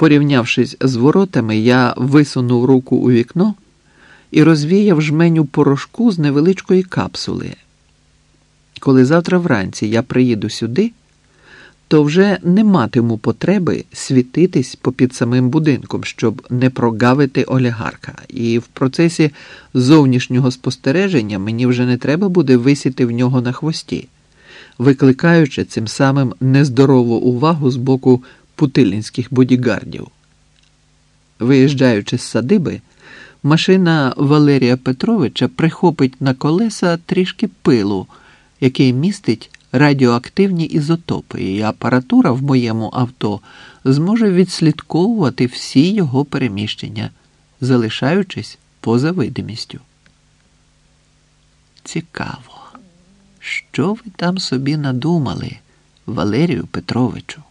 Порівнявшись з воротами, я висунув руку у вікно і розвіяв жменю порошку з невеличкої капсули. Коли завтра вранці я приїду сюди, то вже не матиму потреби світитись попід самим будинком, щоб не прогавити олігарха. І в процесі зовнішнього спостереження мені вже не треба буде висіти в нього на хвості, викликаючи цим самим нездорову увагу з боку путилінських бодігардів. Виїжджаючи з садиби, машина Валерія Петровича прихопить на колеса трішки пилу, який містить радіоактивні ізотопи, і апаратура в моєму авто зможе відслідковувати всі його переміщення, залишаючись поза видимістю. Цікаво, що ви там собі надумали, Валерію Петровичу?